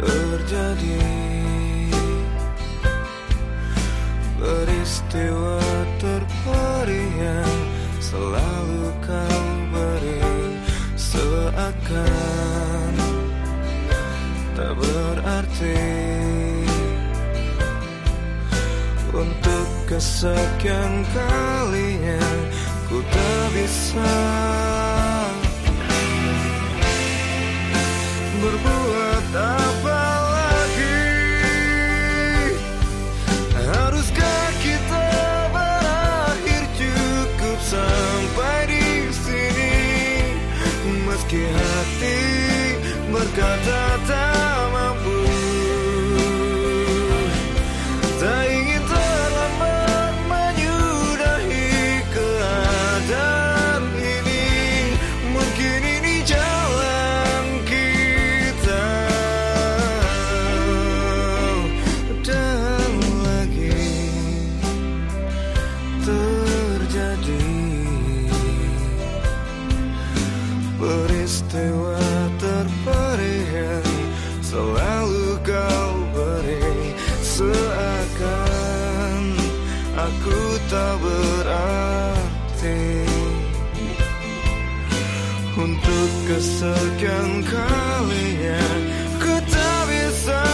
terjadi. Peristiwa terperi yang selalu kau beri Seakan tak berarti Untuk kesekian kalinya ku tak bisa terjadi peristiwa. terperi yang selalu kau beri seakan aku tak berarti. Untuk kesekian kalinya ku tak bisa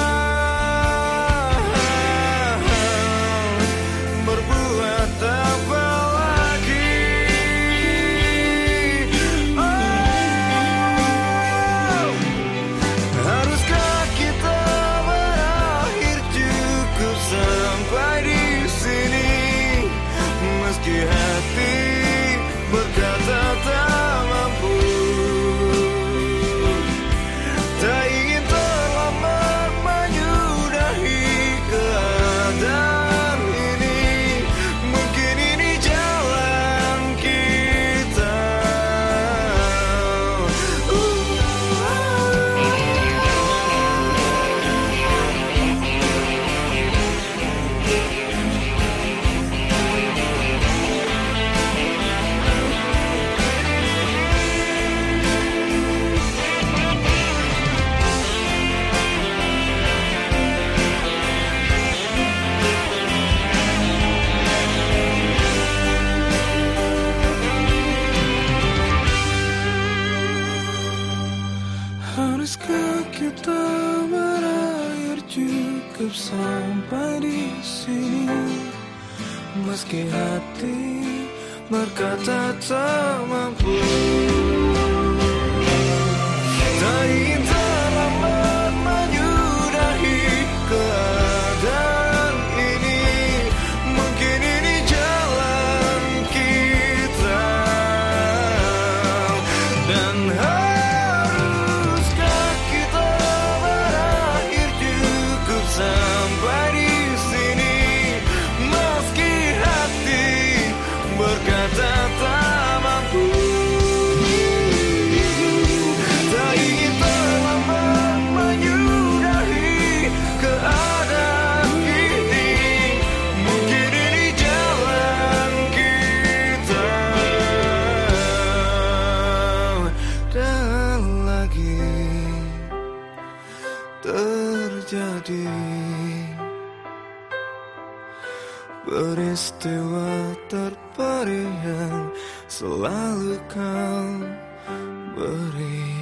Haruskah kita berakhir cukup sampai di sini. Meski hati berkata tak mampu terjadi. Peristiwa terperi yang selalu kau beri